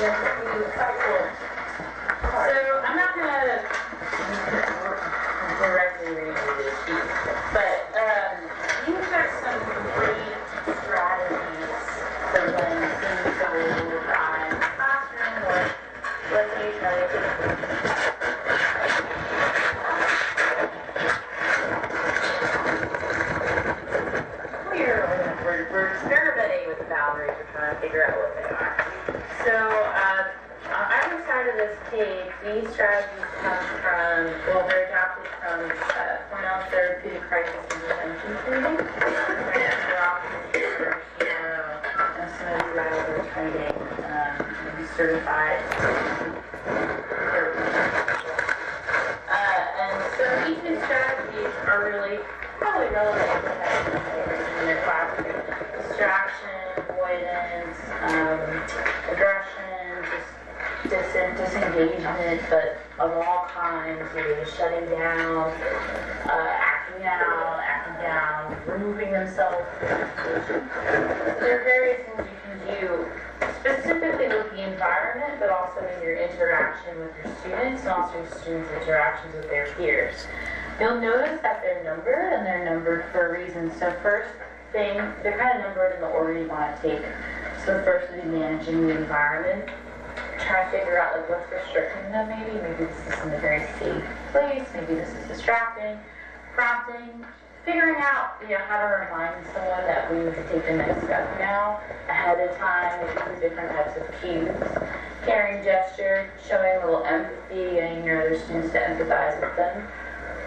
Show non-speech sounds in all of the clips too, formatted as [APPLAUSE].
Yes, thank you. And of you training, um, be certified. Uh, and so each of these strategies are really probably relevant to in their classroom. Distraction, avoidance, um, aggression, dis- dis- disengagement, but of all kinds, you know, shutting down, uh, acting out, acting down, removing themselves. So there are various things you specifically with the environment, but also in your interaction with your students and also your students' interactions with their peers. You'll notice that they're numbered and they're numbered for a reason. So first thing, they're kind of numbered in the order you want to take. So first be managing the environment. Try to figure out like what's restricting them maybe. Maybe this isn't a very safe place. Maybe this is distracting. Prompting. Figuring out, you know, how to remind someone that we need to take the next step now, ahead of time, using different types of cues. Caring gesture, showing a little empathy, getting your other students to empathize with them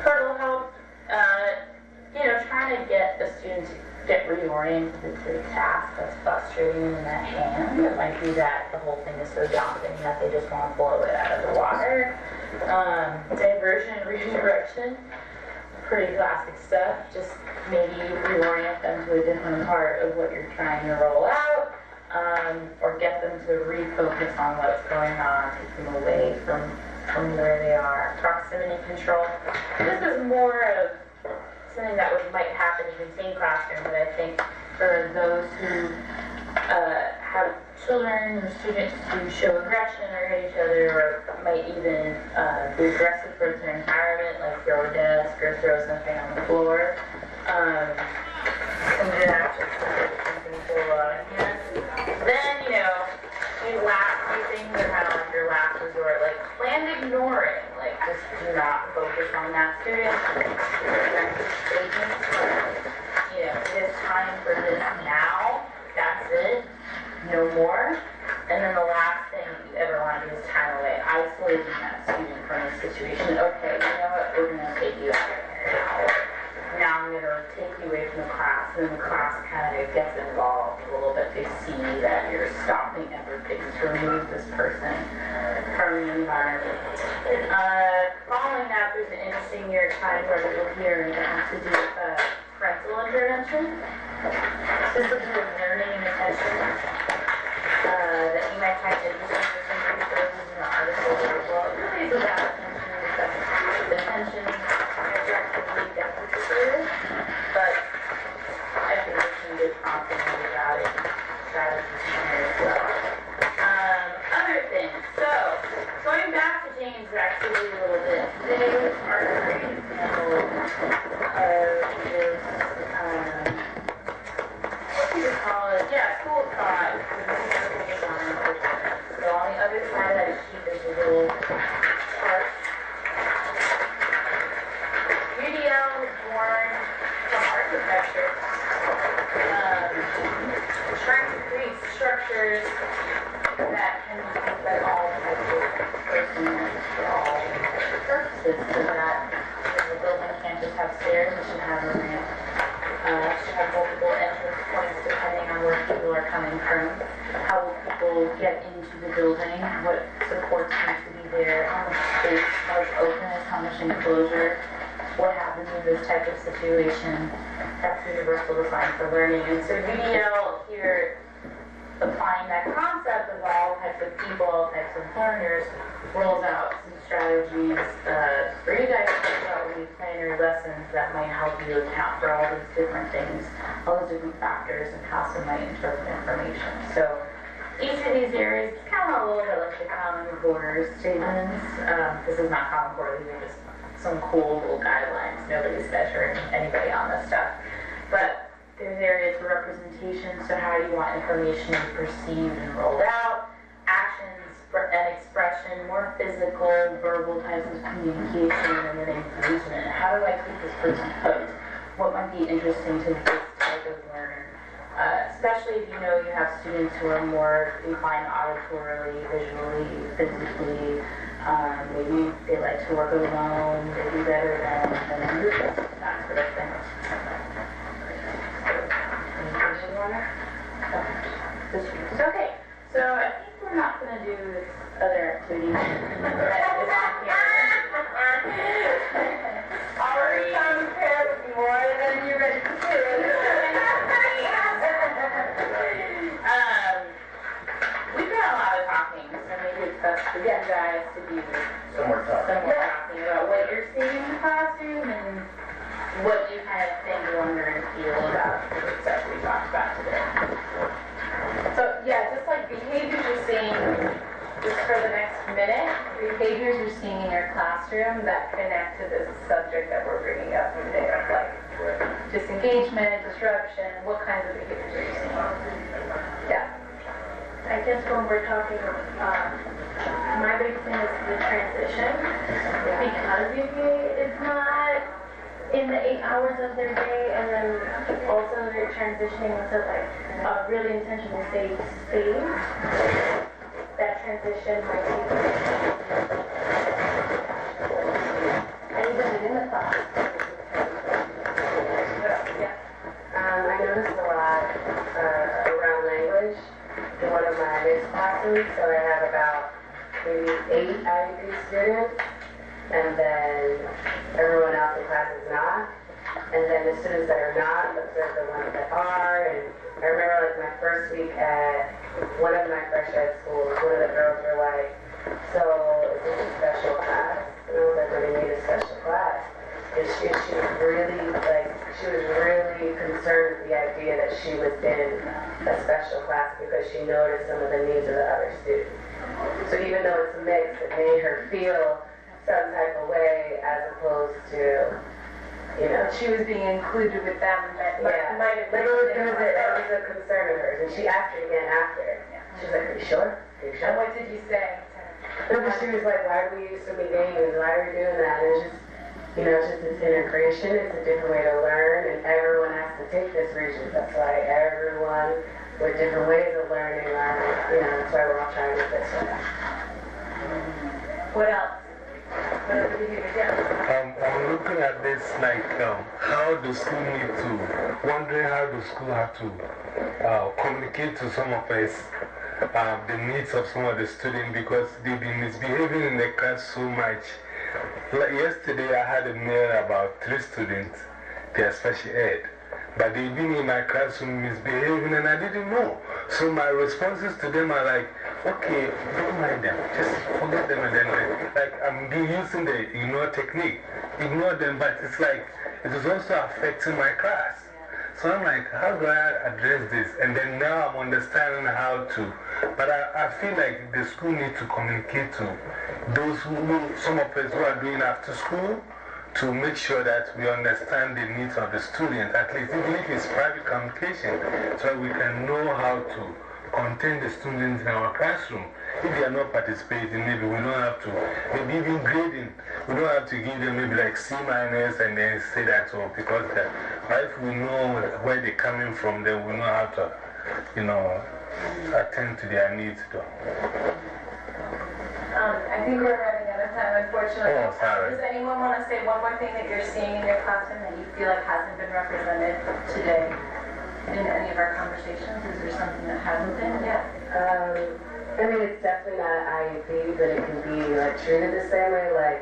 hurdle help, uh, you know, trying to get the students get reoriented to the task that's frustrating in that hand. It might be that the whole thing is so daunting that they just want to blow it out of the water. Um, diversion and redirection, pretty classic stuff. Just maybe reorient them to a different part of what you're trying to roll out. Um, or get them to refocus on what's going on, take them away from from where they are. Proximity control. This is more of something that would, might happen in the same classroom, but I think for those who uh, have children or students who show aggression or hit each other or might even uh, be aggressive towards their environment, like throw a desk or throw something on the floor. Um, some good actions, of. Then, you know, these last few things are kind of like your last resort, like planned ignoring, like just do not focus on that student. Article here that has to do can't just have stairs, it should have a ramp. Uh, should have multiple entrance points depending on where people are coming from. How will people get into the building? What supports need to be there? How much space? How much openness? How much enclosure? What happens in this type of situation? That's universal design for learning. And so UDL here, applying that concept of all types of people, all types of learners, rolls out some strategies uh, for you guys to your lessons that might help you account for all these different things, all those different factors and how some might interpret information. So each of these areas kind kind of a little bit like the Common Core statements. Um, this is not Common Core, these are just some cool little guidelines. Nobody's measuring anybody on this stuff. But there's areas for representation, so how do you want information to be perceived and rolled out? Physical, verbal types of communication, and then engagement. How do I keep this person hooked? What might be interesting to this type of learner? Uh, especially if you know you have students who are more inclined auditorily, visually, physically. Um, maybe they like to work alone, they do better than, than groups, that sort of thing. Okay, so I think we're not going to do this other activity transition. Because if you, it's not in the eight hours of their day, and then also they're transitioning into like a really intentional safe space, that transition might be. And even within the class. Yeah. Um, I noticed a lot uh, around language in one of my mixed classes. So I have about maybe eight IEP students, and then everyone else in class is not. And then the students that are not observe the ones that are. And I remember like my first week at one of my fresh ed schools, one of the girls were like, so is this a special class? And I was like, do you mean a special class? And she, she was really, like, she was really concerned with the idea that she was in a special class because she noticed some of the needs of the other students. So even though it's mixed, it made her feel some type of way as opposed to, you know, She was being included with them, but yeah. might have been. it was, it was, a, it was a concern of hers. And she asked me again after. She was like, are you sure? Are you sure? And what did you say? No, but she was like, why do we many names? Why are we doing that? And it's just, you know, it's just this integration. It's a different way to learn, and everyone has to take this region. That's why everyone with different ways of learning are, you know, that's why we're all trying to this way. What else? Um, I'm looking at this like um, how the school need to, wondering how the school have to uh, communicate to some of us uh, the needs of some of the students because they've been misbehaving in the class so much. Like yesterday, I had a mail about three students, they are special ed. But they've been in my classroom misbehaving and I didn't know. So my responses to them are like, okay, don't mind them. Just forget them and then, like, I'm using the ignore technique. Ignore them, but it's like, it is also affecting my class. So I'm like, how do I address this? And then now I'm understanding how to. But I, I feel like the school needs to communicate to those who, who- some of us who are doing after school, to make sure that we understand the needs of the student, at least even if it's private communication, so we can know how to contain the students in our classroom. If they are not participating, maybe we don't have to, maybe even grading, we don't have to give them maybe like C minus and then say that, oh, because that, but if we know where they're coming from, then we know how to, you know, attend to their needs. Though. Um, I think we're running out of time, unfortunately. Oh, sorry. Does anyone want to say one more thing that you're seeing in your classroom that you feel like hasn't been represented today in any of our conversations? Is there something that hasn't been yet? Um, I mean, it's definitely not an IEP, but it can be like treated the same way. Like,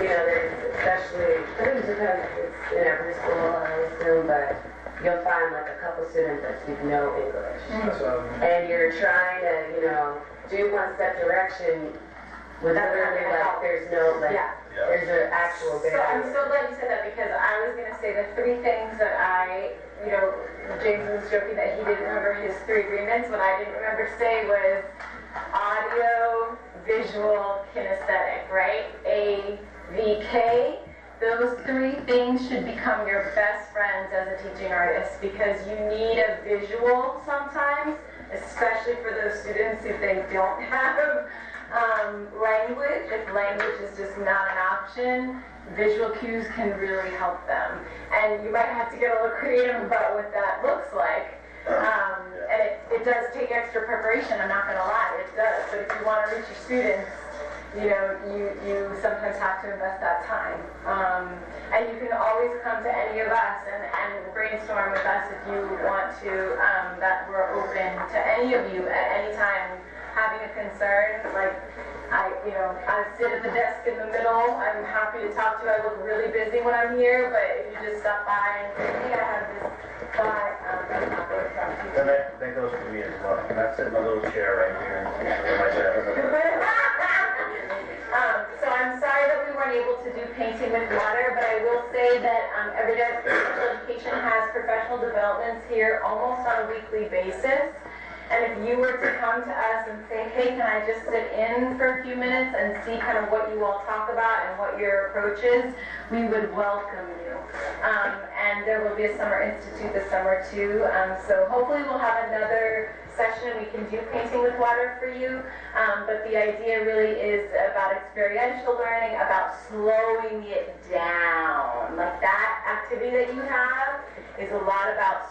you know, there's especially, I think it's because it's in every school, I assume, but you'll find like a couple students that speak no English. And you're trying to, you know, do one step direction with literally like, there's no, like, Yeah. there's an actual So I'm so glad you said that because I was going to say the three things that I, you know, James was joking that he didn't remember his three agreements. What I didn't remember to say was audio, visual kinesthetic, right? A, V, K. Those three things should become your best friends as a teaching artist because you need a visual sometimes, especially for those students if they don't [LAUGHS] have um, language. If language is just not an option, visual cues can really help them. And you might have to get a little creative about what that looks like. Um, and it, it does take extra preparation, I'm not going to lie, it does. But if you want to reach your students, you know, you, you sometimes have to invest that time. Um, and you can always come to any of us and, and brainstorm with us if you want to, um, that we're open to any of you at any time having a concern. Like, I, you know, I sit at the desk in the middle. I'm happy to talk to you. I look really busy when I'm here, but if you just stop by and say, hey, I have this thought, um, I'm happy to talk to you. And that, that goes for me as well. I sit in my little chair right here. and my chair. [LAUGHS] Um, so I'm sorry that we weren't able to do painting with water, but I will say that um, Everyday Special Education has professional developments here almost on a weekly basis. And if you were to come to us and say, hey, can I just sit in for a few minutes and see kind of what you all talk about and what your approach is, we would welcome you. Um, and there will be a summer institute this summer too. Um, so hopefully we'll have another session. We can do painting with water for you. Um, but the idea really is about experiential learning, about slowing it down. Like that activity that you have is a lot about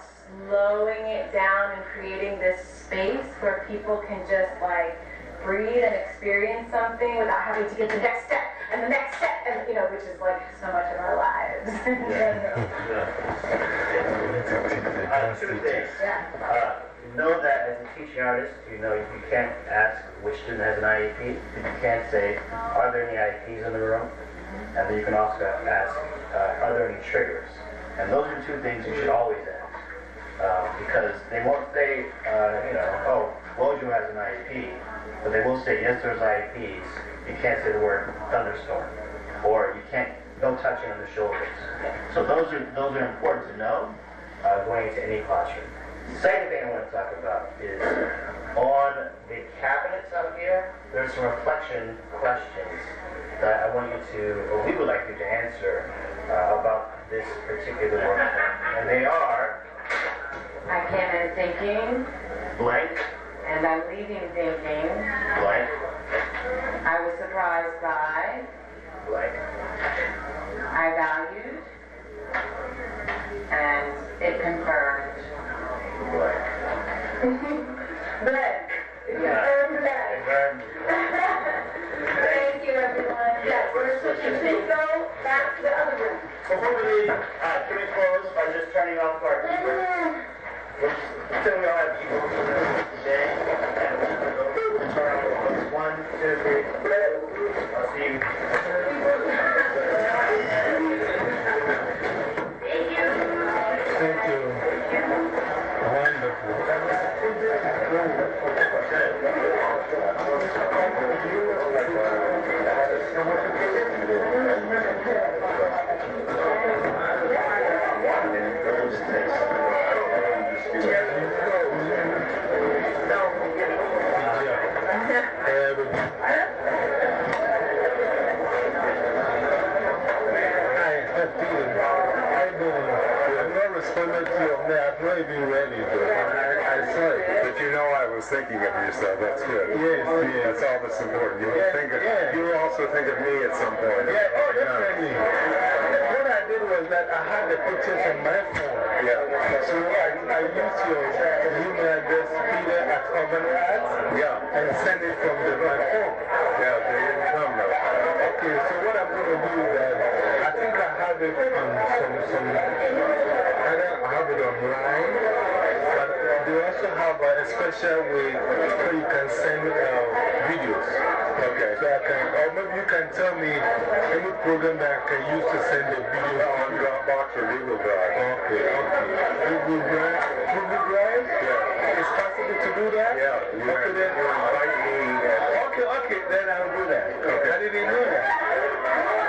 slowing it down and creating this space where people can just like breathe and experience something without having to get the next step and the next step, and you know, which is like so much of our lives. Uh, two things. Uh, know that as a teaching artist, you know you can't ask which student has an IEP. You can't say, are there any IEPs in the room? And then you can also ask, uh, are there any triggers? And those are two things you should always ask. Uh, because they won't say, uh, you know, oh, Wojo has an IEP, but they will say, yes, there's IEPs. You can't say the word thunderstorm, or you can't, no touching on the shoulders. So those are, those are important to know uh, going into any classroom. Second thing I want to talk about is on the cabinets out here, there's some reflection questions that I want you to, or we would like you to answer uh, about this particular work. And they are I came in thinking, blank, and I'm leaving thinking. blank, I was surprised by, blank, I valued, and it confirmed. blank. [LAUGHS] Black. Yeah. [LAUGHS] Black. Environment. Thank you, everyone. Yes, we're switching. Please go back to the other room. Before we leave, uh, responded to your mail. I've not even read it, though. I, I saw it. But you know I was thinking of you, so that's good. Yes, yes. That's all that's important. You will Yeah, think of, yeah. you also think of me at some point. Yeah, oh, definitely. What I did was that I had the pictures on my phone. Yeah. So I, I used your email address, Peter at Urban Arts, Yeah. and send it from the, my phone. Yeah, they didn't come though. Okay, so what I'm going to do is that I think I have it on some, some, I don't have it online, they also have a special way where you can send uh, videos. Okay. So I can, or maybe you can tell me any program that I can use to send the video On Dropbox or Google Drive. Okay, okay. Google Drive? Google Drive? Yeah. It's possible to do that? Yeah. Okay, then. invite me. Okay, okay, then I'll do that. Okay. I didn't know that.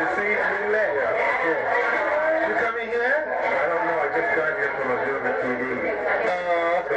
You see, you learn. Yeah. You coming here? I don't know. I just got here from a Zuma TV. Uh, So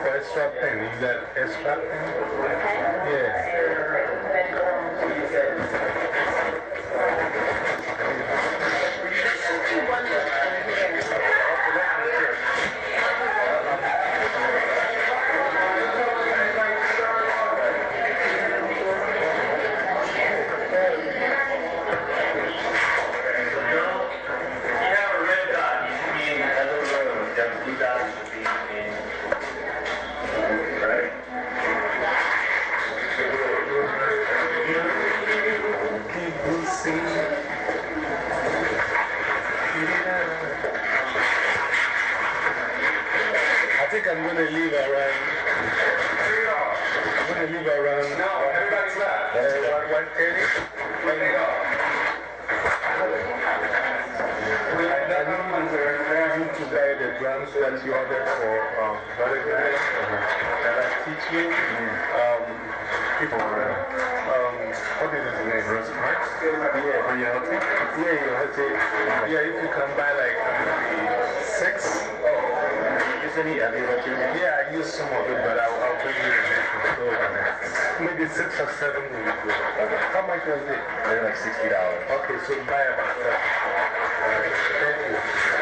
for extra pen. You got extra pen? Yeah. You Yeah. For your hotel? Yeah. Yeah, if you can buy like six. Is any other that? Yeah, I use some of it, but I'll, I'll bring you the next one. So maybe six or seven will be good. How much was it? They're like $60. Okay, so buy about seven. All right, thank you.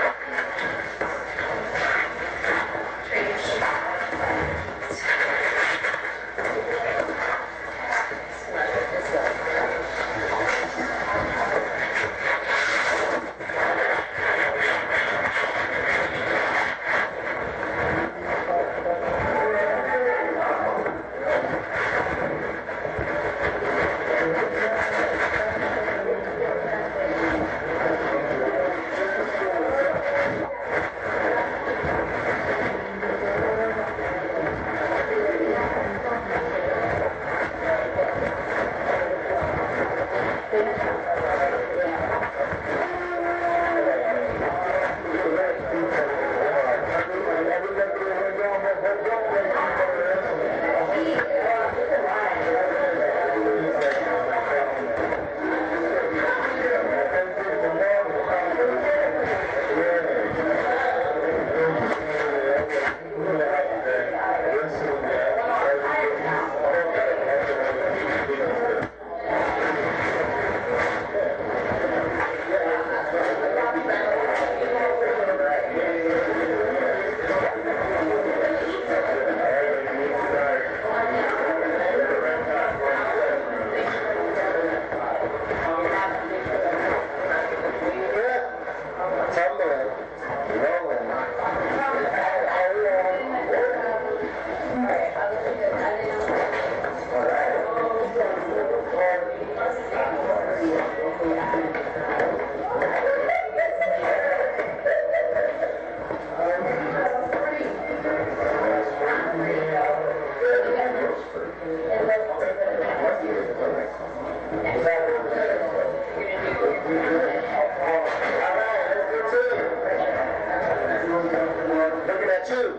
too.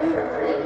Amen.